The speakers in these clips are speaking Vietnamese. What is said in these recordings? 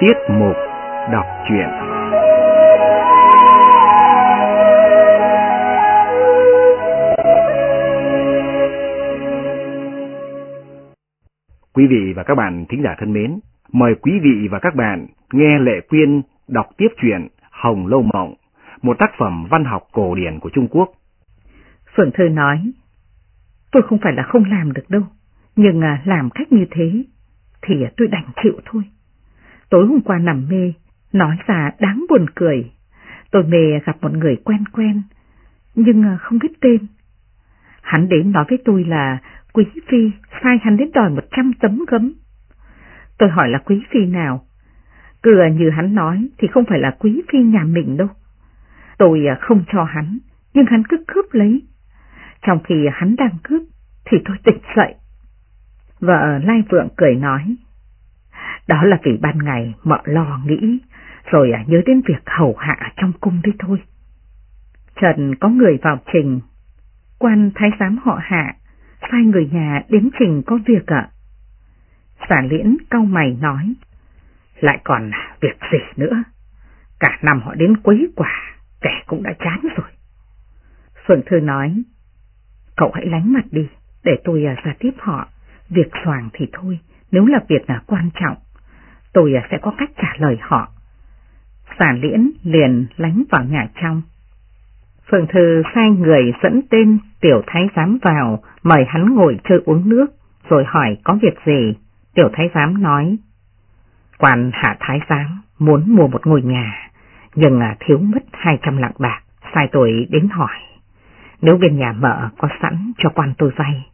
Tiết mục đọc truyện Quý vị và các bạn thính giả thân mến, mời quý vị và các bạn nghe Lệ Quyên đọc tiếp truyện Hồng Lâu Mộng, một tác phẩm văn học cổ điển của Trung Quốc. Phượng Thư nói, tôi không phải là không làm được đâu, nhưng à, làm cách như thế thì à, tôi đành chịu thôi. Tối hôm qua nằm mê, nói ra đáng buồn cười. Tôi mê gặp một người quen quen, nhưng ờ, không biết tên. Hắn đến nói với tôi là Quý Phi sai hắn đến đòi một trăm tấm gấm. Tôi hỏi là Quý Phi nào? Cửa ờ, như hắn nói thì không phải là Quý Phi nhà mình đâu. Tôi ờ, không cho hắn, nhưng hắn cứ cướp lấy. Trong khi hắn đang cướp thì tôi tỉnh dậy. Vợ Lai Vượng cười nói, đó là vì ban ngày mợ lo nghĩ, rồi à, nhớ đến việc hầu hạ trong cung đi thôi. Trần có người vào trình, quan thái giám họ hạ, sai người nhà đến trình có việc ạ. Giả liễn cau mày nói, lại còn việc gì nữa, cả năm họ đến quấy quả, kẻ cũng đã chán rồi. Phượng Thư nói, cậu hãy lánh mặt đi, để tôi à, ra tiếp họ, việc soàng thì thôi, nếu là việc là quan trọng, tôi sẽ có cách trả lời họ. Giả liễn liền lánh vào nhà trong. Phượng Thư sai người dẫn tên tiểu thái giám vào, mời hắn ngồi chơi uống nước, rồi hỏi có việc gì. Tiểu thái giám nói, quan hạ thái giám muốn mua một ngôi nhà, nhưng à, thiếu mất 200 lạng bạc, sai tôi đến hỏi. Nếu bên nhà mợ có sẵn cho quan tôi vay,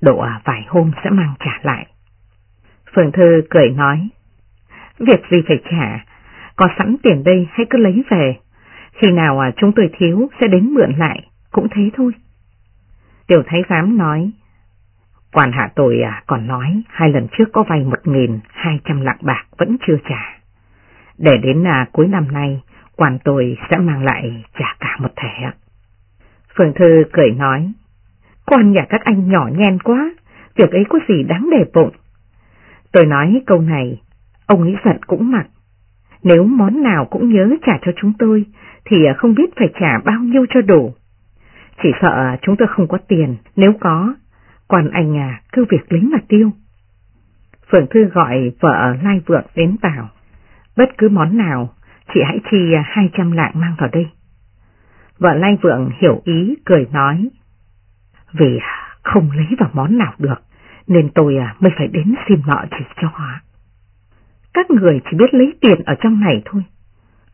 độ à, vài hôm sẽ mang trả lại. Phượng Thư cười nói, việc gì phải trả, có sẵn tiền đây hay cứ lấy về, khi nào à, chúng tôi thiếu sẽ đến mượn lại, cũng thế thôi. Tiểu Thái Giám nói, quan hạ tôi à, còn nói hai lần trước có vay một nghìn hai trăm lạng bạc vẫn chưa trả. Để đến à, cuối năm nay, quan tôi sẽ mang lại trả cả một thẻ. Phương Thư cười nói, quan nhà các anh nhỏ nhen quá, việc ấy có gì đáng để bụng. Tôi nói câu này, ông ấy giận cũng mặc. Nếu món nào cũng nhớ trả cho chúng tôi, thì à, không biết phải trả bao nhiêu cho đủ. Chỉ sợ à, chúng tôi không có tiền, nếu có, còn anh à cứ việc lính mà tiêu. Phượng Thư gọi vợ Lai Vượng đến bảo, bất cứ món nào, chị hãy chi à, 200 lạng mang vào đây. Vợ Lai Vượng hiểu ý, cười nói, vì không lấy vào món nào được, nên tôi mới phải đến xin nọ chỉ cho họ. Các người chỉ biết lấy tiền ở trong này thôi,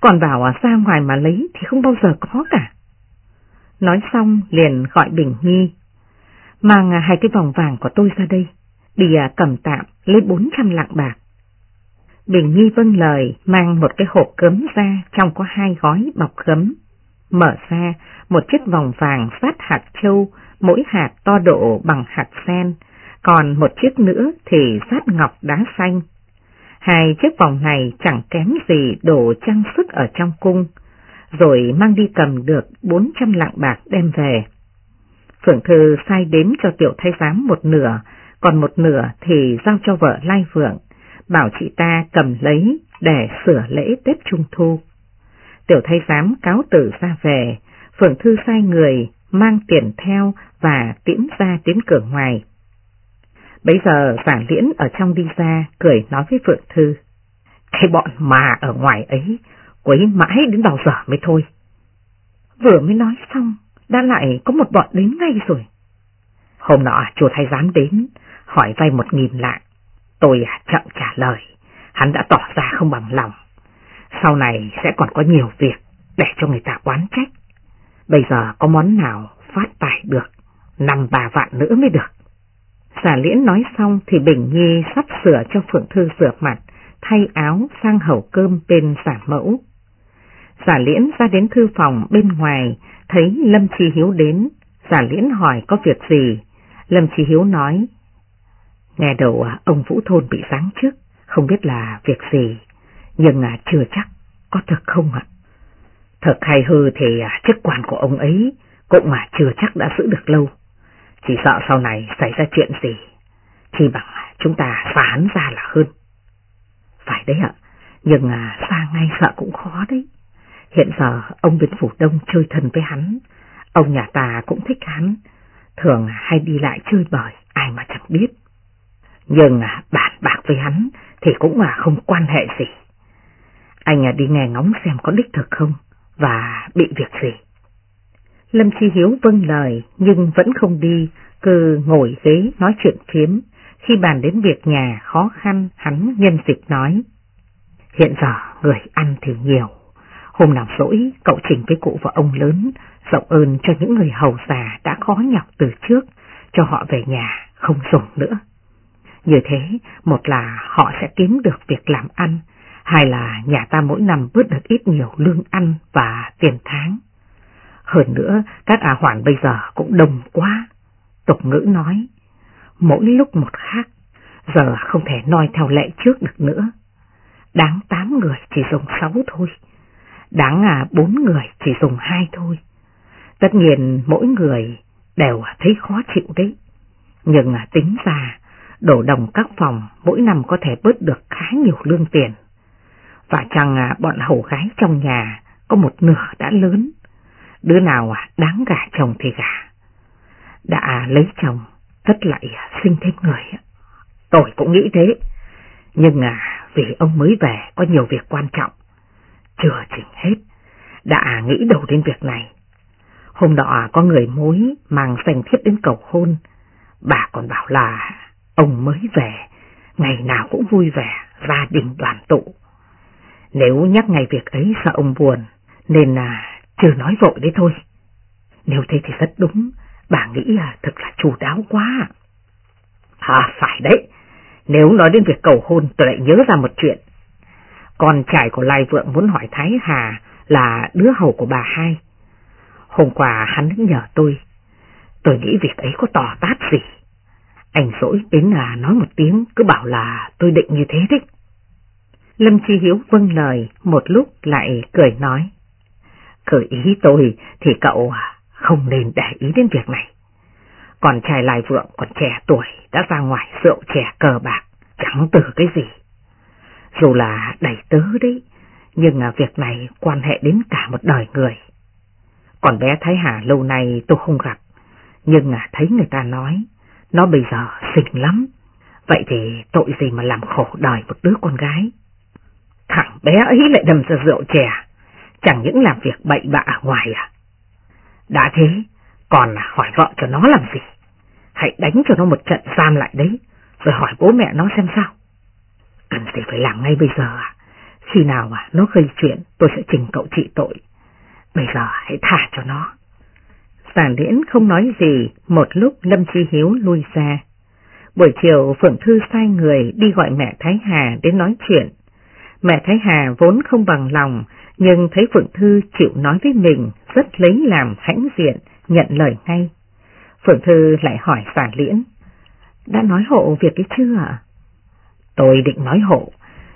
còn bảo à, ra ngoài mà lấy thì không bao giờ có cả. Nói xong liền gọi Bình Nhi, mang hai cái vòng vàng của tôi ra đây, đi à, cầm tạm lấy 400 lạng bạc. Bình Nhi vâng lời mang một cái hộp cấm ra trong có hai gói bọc gấm. Mở ra một chiếc vòng vàng phát hạt châu, mỗi hạt to độ bằng hạt sen, còn một chiếc nữa thì phát ngọc đá xanh. Hai chiếc vòng này chẳng kém gì đồ trang sức ở trong cung, rồi mang đi cầm được 400 lạng bạc đem về. Phượng Thư sai đếm cho tiểu thái giám một nửa, còn một nửa thì giao cho vợ Lai Phượng, bảo chị ta cầm lấy để sửa lễ Tết Trung Thu. Tiểu thái giám cáo tử ra về, Phượng Thư sai người mang tiền theo và tiễn ra đến cửa ngoài. Bây giờ giả liễn ở trong đi ra, cười nói với Phượng Thư. Cái bọn mà ở ngoài ấy, quấy mãi đến bao giờ mới thôi. Vừa mới nói xong, đã lại có một bọn đến ngay rồi. Hôm nọ chùa thái giám đến, hỏi vay một nghìn lạng. Tôi à, chậm trả lời, hắn đã tỏ ra không bằng lòng. Sau này sẽ còn có nhiều việc để cho người ta oán trách. Bây giờ có món nào phát tài được, năm ba vạn nữa mới được. Giả liễn nói xong thì Bình Nhi sắp sửa cho Phượng Thư rửa mặt, thay áo sang hầu cơm bên giả mẫu. Giả liễn ra đến thư phòng bên ngoài, thấy Lâm Chi Hiếu đến, giả liễn hỏi có việc gì. Lâm Chi Hiếu nói, nghe đầu à, ông Vũ Thôn bị giáng trước, không biết là việc gì, nhưng à, chưa chắc, có thật không ạ? Thật hay hư thì à, chức quan của ông ấy cũng mà chưa chắc đã giữ được lâu. Chỉ sợ sau này xảy ra chuyện gì, thì bằng chúng ta phá hắn ra là hơn. Phải đấy ạ, Nhưng à, xa ngay sợ cũng khó đấy. Hiện giờ ông vĩnh Phủ Đông chơi thân với hắn, ông nhà ta cũng thích hắn, thường hay đi lại chơi bời, ai mà chẳng biết. Nhưng à, bạn bạc với hắn thì cũng là không quan hệ gì. Anh à, đi nghe ngóng xem có đích thực không và bị việc gì. Lâm Chi Hiếu vâng lời nhưng vẫn không đi, cứ ngồi ghế nói chuyện phiếm. Khi bàn đến việc nhà khó khăn, hắn nhân dịp nói. Hiện giờ người ăn thì nhiều. Hôm nào rỗi, cậu trình với cụ và ông lớn, rộng ơn cho những người hầu già đã khó nhọc từ trước, cho họ về nhà, không dùng nữa. Như thế, một là họ sẽ kiếm được việc làm ăn, hai là nhà ta mỗi năm bớt được ít nhiều lương ăn và tiền tháng. Hơn nữa, các ả hoàn bây giờ cũng đông quá. Tục ngữ nói, mỗi lúc một khác, giờ không thể noi theo lệ trước được nữa. Đáng tám người chỉ dùng sáu thôi, đáng à bốn người chỉ dùng hai thôi. Tất nhiên mỗi người đều thấy khó chịu đấy, nhưng à, tính ra đổ đồng các phòng mỗi năm có thể bớt được khá nhiều lương tiền. Và chẳng à, bọn hầu gái trong nhà có một nửa đã lớn, đứa nào à, đáng gả chồng thì gả. Đã lấy chồng, tất lại à, sinh thêm người. Tôi cũng nghĩ thế, nhưng à, vì ông mới về có nhiều việc quan trọng, chưa chỉnh hết, đã nghĩ đầu đến việc này. Hôm đó à, có người mối mang danh thiết đến cầu hôn, bà còn bảo là ông mới về, ngày nào cũng vui vẻ, gia đình đoàn tụ. Nếu nhắc ngày việc ấy sợ ông buồn, nên là chưa nói vội đấy thôi. Nếu thế thì rất đúng, bà nghĩ là thật là chủ đáo quá. À phải đấy, nếu nói đến việc cầu hôn tôi lại nhớ ra một chuyện. Con trai của Lai Vượng muốn hỏi Thái Hà là đứa hầu của bà hai. Hôm qua hắn nhờ tôi, tôi nghĩ việc ấy có tỏ tát gì. Anh dỗi đến là nói một tiếng cứ bảo là tôi định như thế đấy. Lâm Chi Hiếu vâng lời một lúc lại cười nói khởi ý tôi thì cậu không nên để ý đến việc này. Còn trai lai vượng còn trẻ tuổi đã ra ngoài rượu trẻ cờ bạc, chẳng từ cái gì. Dù là đầy tớ đấy, nhưng việc này quan hệ đến cả một đời người. Còn bé Thái Hà lâu nay tôi không gặp, nhưng thấy người ta nói, nó bây giờ xinh lắm. Vậy thì tội gì mà làm khổ đời một đứa con gái. Thằng bé ấy lại đâm ra rượu chè, chẳng những làm việc bậy bạ ngoài à. Đã thế, còn là hỏi vợ cho nó làm gì? Hãy đánh cho nó một trận giam lại đấy, rồi hỏi bố mẹ nó xem sao. Cần gì phải làm ngay bây giờ à? Khi nào mà nó gây chuyện, tôi sẽ trình cậu trị tội. Bây giờ hãy thả cho nó. Giản điễn không nói gì, một lúc Lâm Chi Hiếu lui ra. Buổi chiều Phượng Thư sai người đi gọi mẹ Thái Hà đến nói chuyện. Mẹ Thái Hà vốn không bằng lòng, nhưng thấy Phượng Thư chịu nói với mình, rất lấy làm hãnh diện, nhận lời ngay. Phượng Thư lại hỏi Giản Liễn, đã nói hộ việc ấy chưa ạ? Tôi định nói hộ,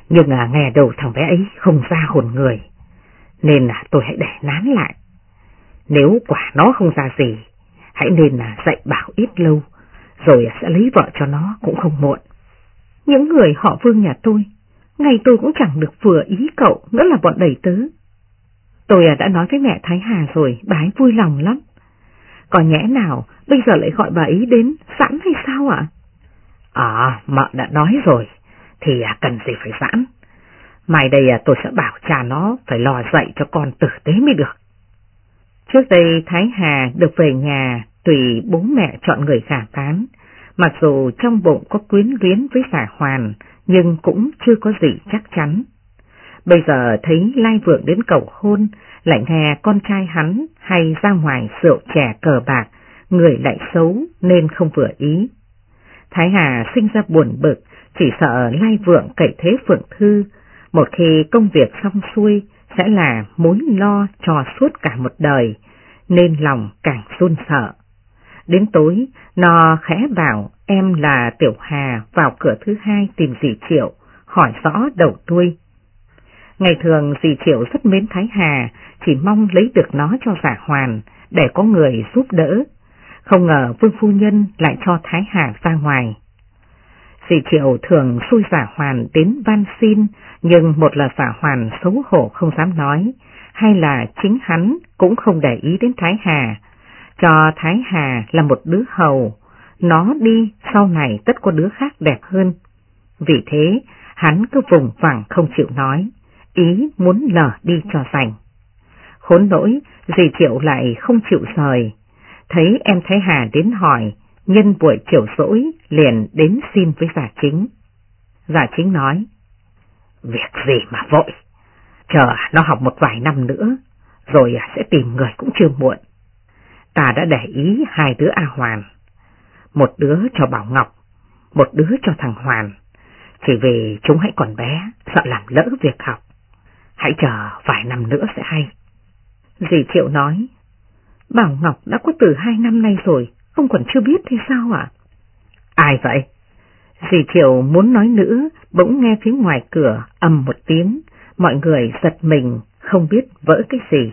nhưng à, nghe đầu thằng bé ấy không ra hồn người, nên là tôi hãy để nán lại. Nếu quả nó không ra gì, hãy nên là dạy bảo ít lâu, rồi sẽ lấy vợ cho nó cũng không muộn. Những người họ vương nhà tôi, ngày tôi cũng chẳng được vừa ý cậu, nữa là bọn đầy tớ. Tôi à, đã nói với mẹ Thái Hà rồi, bà ấy vui lòng lắm. Còn nhẽ nào, bây giờ lại gọi bà ấy đến sẵn hay sao ạ? À, mợ đã nói rồi, thì à, cần gì phải giãn. Mai đây à, tôi sẽ bảo cha nó phải lò dậy cho con tử tế mới được. Trước đây Thái Hà được về nhà tùy bố mẹ chọn người khả tán, mặc dù trong bụng có quyến luyến với giả hoàn, nhưng cũng chưa có gì chắc chắn. Bây giờ thấy Lai Vượng đến cầu hôn, lại nghe con trai hắn hay ra ngoài rượu chè cờ bạc, người lại xấu nên không vừa ý. Thái Hà sinh ra buồn bực, chỉ sợ Lai Vượng cậy thế Phượng Thư, một khi công việc xong xuôi sẽ là mối lo cho suốt cả một đời, nên lòng càng run sợ. Đến tối, nó khẽ bảo em là Tiểu Hà vào cửa thứ hai tìm dì Triệu, hỏi rõ đầu tuôi. Ngày thường dì Triệu rất mến Thái Hà, chỉ mong lấy được nó cho giả hoàn, để có người giúp đỡ. Không ngờ Vương Phu Nhân lại cho Thái Hà ra ngoài. Dì Triệu thường xui giả hoàn đến van xin, nhưng một là giả hoàn xấu hổ không dám nói, hay là chính hắn cũng không để ý đến Thái Hà, cho Thái Hà là một đứa hầu, nó đi sau này tất có đứa khác đẹp hơn. Vì thế, hắn cứ vùng vằng không chịu nói, ý muốn lờ đi cho sành. Khốn nỗi, dì Triệu lại không chịu rời, thấy em Thái Hà đến hỏi, nhân buổi chiều rỗi liền đến xin với giả chính. Giả chính nói, việc gì mà vội, chờ nó học một vài năm nữa, rồi sẽ tìm người cũng chưa muộn. Ta đã để ý hai đứa A Hoàn, một đứa cho Bảo Ngọc, một đứa cho thằng Hoàn, chỉ vì chúng hãy còn bé, sợ làm lỡ việc học. Hãy chờ vài năm nữa sẽ hay. Dì thiệu nói, Bảo Ngọc đã có từ hai năm nay rồi, ông còn chưa biết thì sao ạ? Ai vậy? Dì thiệu muốn nói nữa, bỗng nghe phía ngoài cửa ầm một tiếng, mọi người giật mình, không biết vỡ cái gì.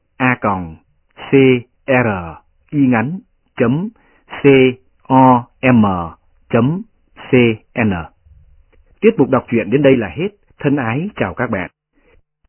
a còng c r y ngắn chấm c o m chấm c n. Tiết mục đọc truyện đến đây là hết. Thân ái chào các bạn.